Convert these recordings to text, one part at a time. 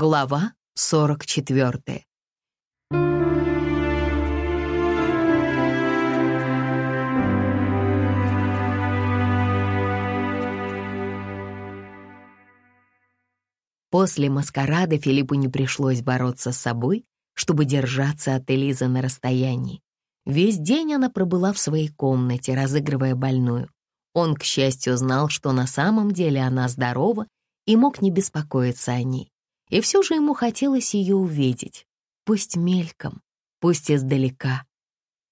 Глава 44. После маскарада Филиппу не пришлось бороться с собой, чтобы держаться от Элизы на расстоянии. Весь день она пробыла в своей комнате, разыгрывая больную. Он, к счастью, знал, что на самом деле она здорова и мог не беспокоиться о ней. И все же ему хотелось ее увидеть, пусть мельком, пусть издалека.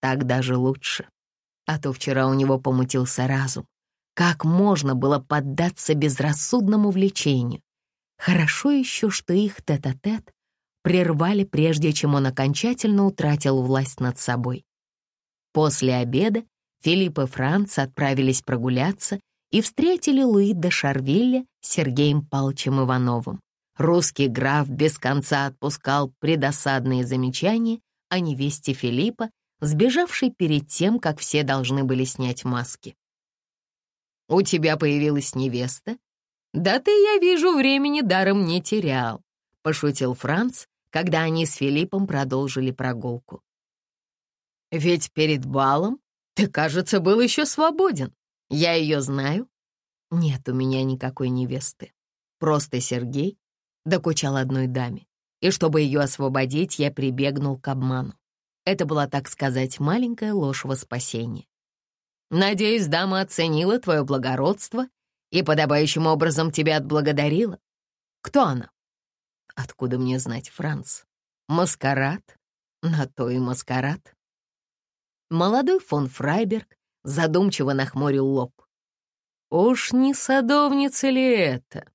Так даже лучше. А то вчера у него помутился разум. Как можно было поддаться безрассудному влечению? Хорошо еще, что их тет-а-тет -тет прервали, прежде чем он окончательно утратил власть над собой. После обеда Филипп и Франц отправились прогуляться и встретили Луи де Шарвилля с Сергеем Палчем Ивановым. Русский граф без конца отпускал предосадные замечания о невесте Филиппа, сбежавшей перед тем, как все должны были снять маски. «У тебя появилась невеста? Да ты, я вижу, времени даром не терял», — пошутил Франц, когда они с Филиппом продолжили прогулку. «Ведь перед балом ты, кажется, был еще свободен. Я ее знаю?» «Нет у меня никакой невесты. Просто Сергей докучал одной даме, и чтобы ее освободить, я прибегнул к обману. Это была, так сказать, маленькая ложь во спасение. Надеюсь, дама оценила твое благородство и подобающим образом тебя отблагодарила. Кто она? Откуда мне знать, Франц? Маскарад? На то и маскарад. Молодой фон Фрайберг задумчиво нахмурил лоб. Уж не садовница ли это?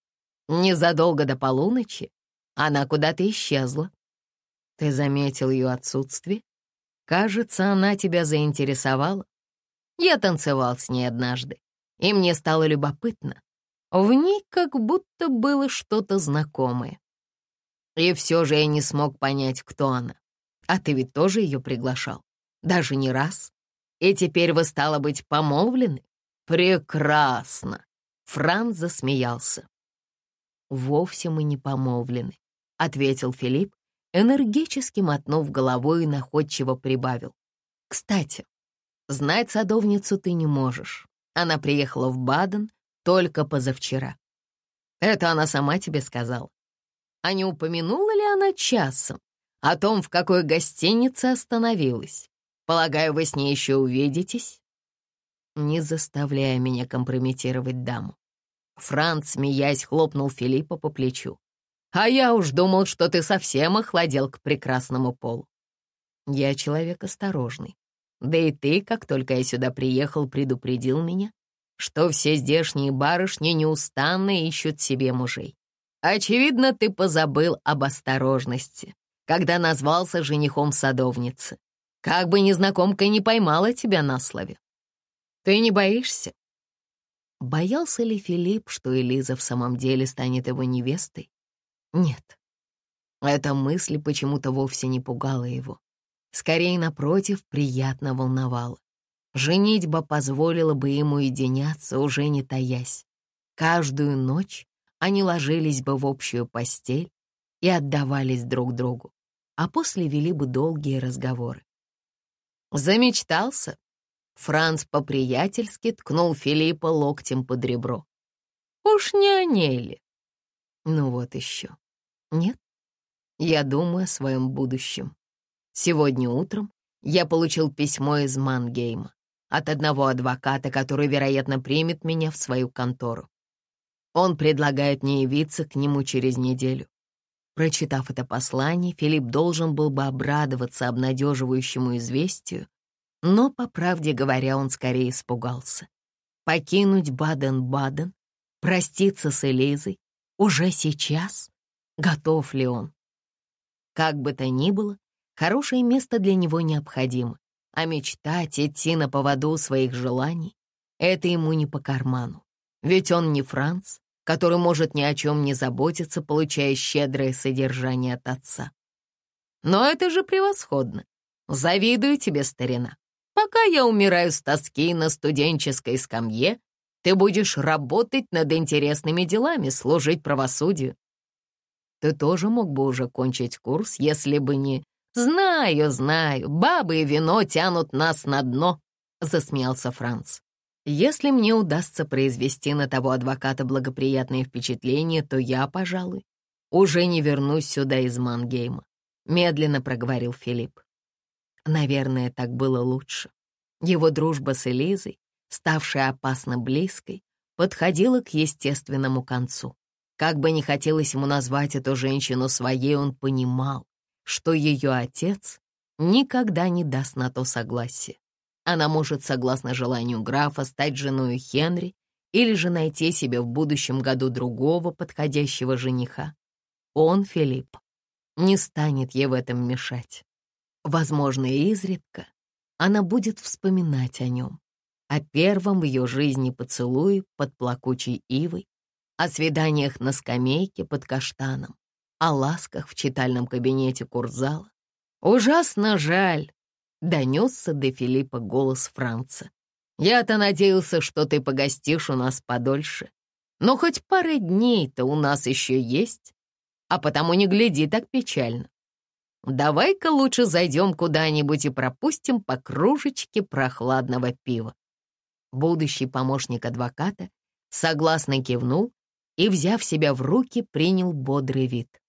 Незадолго до полуночи она куда-то исчезла. Ты заметил ее отсутствие? Кажется, она тебя заинтересовала. Я танцевал с ней однажды, и мне стало любопытно. В ней как будто было что-то знакомое. И все же я не смог понять, кто она. А ты ведь тоже ее приглашал? Даже не раз? И теперь вы, стало быть, помолвлены? Прекрасно!» Франц засмеялся. «Вовсе мы не помолвлены», — ответил Филипп, энергически мотнув головой и находчиво прибавил. «Кстати, знать садовницу ты не можешь. Она приехала в Баден только позавчера. Это она сама тебе сказала. А не упомянула ли она часом о том, в какой гостинице остановилась? Полагаю, вы с ней еще увидитесь?» Не заставляя меня компрометировать даму. Франц, смеясь, хлопнул Филиппа по плечу. «А я уж думал, что ты совсем охладел к прекрасному полу. Я человек осторожный. Да и ты, как только я сюда приехал, предупредил меня, что все здешние барышни неустанно ищут себе мужей. Очевидно, ты позабыл об осторожности, когда назвался женихом садовницы. Как бы незнакомка не поймала тебя на слове. Ты не боишься? Боялся ли Филипп, что Элиза в самом деле станет его невестой? Нет. Эта мысль почему-то вовсе не пугала его. Скорее, напротив, приятно волновала. Женитьба позволила бы ему единяться, уже не таясь. Каждую ночь они ложились бы в общую постель и отдавались друг другу, а после вели бы долгие разговоры. Замечтался, Франц по-приятельски ткнул Филиппа локтем под ребро. «Уж не о ней ли?» «Ну вот еще. Нет, я думаю о своем будущем. Сегодня утром я получил письмо из Мангейма от одного адвоката, который, вероятно, примет меня в свою контору. Он предлагает мне явиться к нему через неделю. Прочитав это послание, Филипп должен был бы обрадоваться обнадеживающему известию, но, по правде говоря, он скорее испугался. Покинуть Баден-Баден, проститься с Элизой, уже сейчас? Готов ли он? Как бы то ни было, хорошее место для него необходимо, а мечтать, идти на поводу своих желаний — это ему не по карману. Ведь он не Франц, который может ни о чем не заботиться, получая щедрое содержание от отца. Но это же превосходно. Завидую тебе, старина. Пока я умираю с тоски на студенческой скамье, ты будешь работать над интересными делами, служить правосудию. Ты тоже мог бы уже кончить курс, если бы не... «Знаю, знаю, бабы и вино тянут нас на дно», — засмеялся Франц. «Если мне удастся произвести на того адвоката благоприятное впечатление, то я, пожалуй, уже не вернусь сюда из Мангейма», — медленно проговорил Филипп. Наверное, так было лучше. Его дружба с Элизой, ставшая опасно близкой, подходила к естественному концу. Как бы ни хотелось ему назвать эту женщину своей, он понимал, что ее отец никогда не даст на то согласие. Она может, согласно желанию графа, стать женой Хенри или же найти себе в будущем году другого подходящего жениха. Он, Филипп, не станет ей в этом мешать. Возможно, изредка она будет вспоминать о нем, о первом в ее жизни поцелуе под плакучей ивой, о свиданиях на скамейке под каштаном, о ласках в читальном кабинете курзала. «Ужасно жаль!» — донесся до Филиппа голос Франца. «Я-то надеялся, что ты погостишь у нас подольше. Но хоть пары дней-то у нас еще есть, а потому не гляди так печально. Давай-ка лучше зайдем куда-нибудь и пропустим по кружечке прохладного пива». Будущий помощник адвоката согласно кивнул и, взяв себя в руки, принял бодрый вид.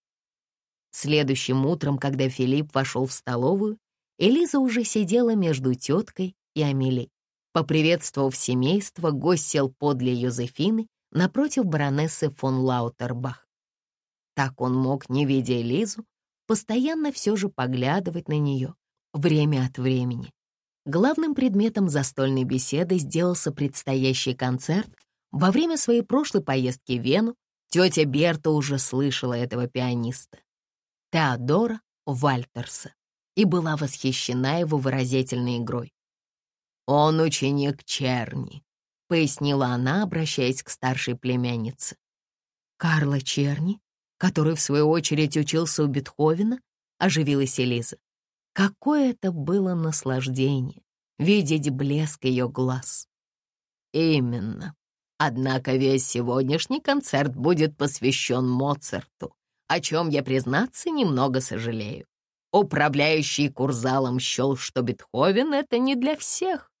Следующим утром, когда Филипп вошел в столовую, Элиза уже сидела между теткой и Амелией. Поприветствовав семейство, гость сел подле Йозефины напротив баронессы фон Лаутербах. Так он мог, не видя Элизу, постоянно все же поглядывать на нее время от времени. Главным предметом застольной беседы сделался предстоящий концерт. Во время своей прошлой поездки в Вену тетя Берта уже слышала этого пианиста. Теодора Вальтерса и была восхищена его выразительной игрой. «Он ученик Черни», — пояснила она, обращаясь к старшей племяннице. «Карла Черни, который, в свою очередь, учился у Бетховена?» — оживилась Элиза. Какое это было наслаждение — видеть блеск ее глаз. «Именно. Однако весь сегодняшний концерт будет посвящен Моцарту о чем я, признаться, немного сожалею. Управляющий курзалом счел, что Бетховен — это не для всех.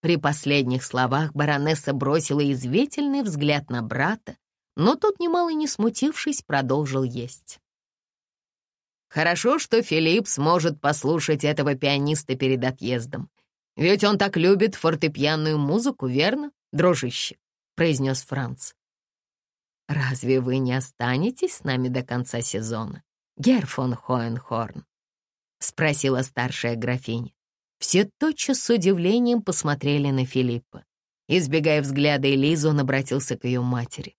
При последних словах баронесса бросила извительный взгляд на брата, но тот, немало не смутившись, продолжил есть. Хорошо, что Филипп сможет послушать этого пианиста перед отъездом. Ведь он так любит фортепианную музыку, верно, дружище? произнес Франц. «Разве вы не останетесь с нами до конца сезона, Герр фон Хоенхорн?» — спросила старшая графиня. Все тотчас с удивлением посмотрели на Филиппа. Избегая взгляда Элизы, он обратился к ее матери.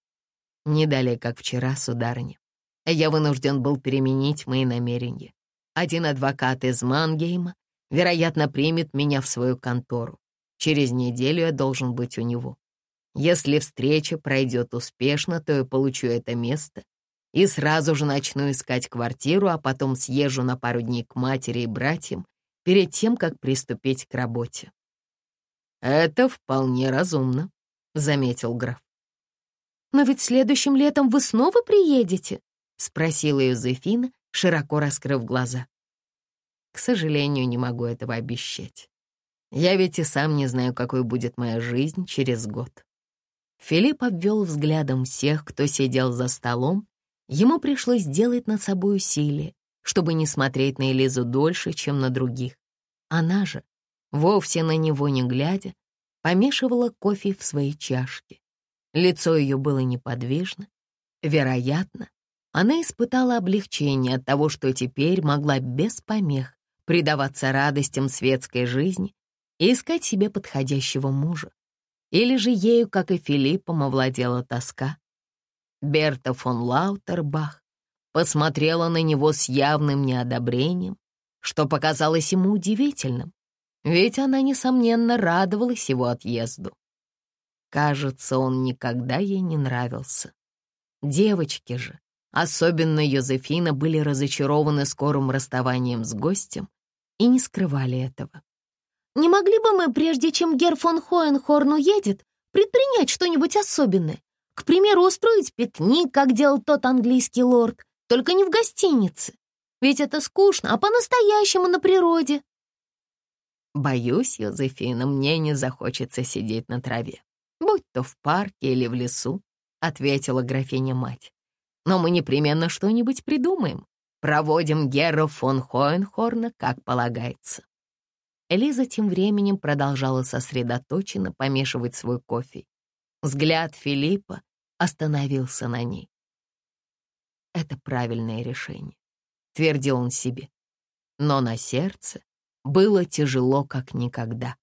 «Не далее, как вчера, сударыня. Я вынужден был переменить мои намерения. Один адвокат из Мангейма, вероятно, примет меня в свою контору. Через неделю я должен быть у него. Если встреча пройдет успешно, то я получу это место и сразу же начну искать квартиру, а потом съезжу на пару дней к матери и братьям перед тем, как приступить к работе. «Это вполне разумно», — заметил граф. «Но ведь следующим летом вы снова приедете?» — спросила Юзефина, широко раскрыв глаза. «К сожалению, не могу этого обещать. Я ведь и сам не знаю, какой будет моя жизнь через год. Филипп обвел взглядом всех, кто сидел за столом. Ему пришлось сделать над собой усилие, чтобы не смотреть на Элизу дольше, чем на других. Она же, вовсе на него не глядя, помешивала кофе в своей чашке. Лицо ее было неподвижно. Вероятно, она испытала облегчение от того, что теперь могла без помех предаваться радостям светской жизни и искать себе подходящего мужа. Или же ею, как и Филиппом, овладела тоска? Берта фон Лаутербах посмотрела на него с явным неодобрением, что показалось ему удивительным, ведь она, несомненно, радовалась его отъезду. Кажется, он никогда ей не нравился. Девочки же, особенно Йозефина, были разочарованы скорым расставанием с гостем и не скрывали этого. Не могли бы мы, прежде чем Гер фон Хоенхорн уедет, предпринять что-нибудь особенное? К примеру, устроить пикник, как делал тот английский лорд, только не в гостинице. Ведь это скучно, а по-настоящему на природе». «Боюсь, Йозефина, мне не захочется сидеть на траве, будь то в парке или в лесу», — ответила графиня-мать. «Но мы непременно что-нибудь придумаем. Проводим Герра фон Хоенхорна, как полагается». Элиза тем временем продолжала сосредоточенно помешивать свой кофе. Взгляд Филиппа остановился на ней. «Это правильное решение», — твердил он себе. Но на сердце было тяжело, как никогда.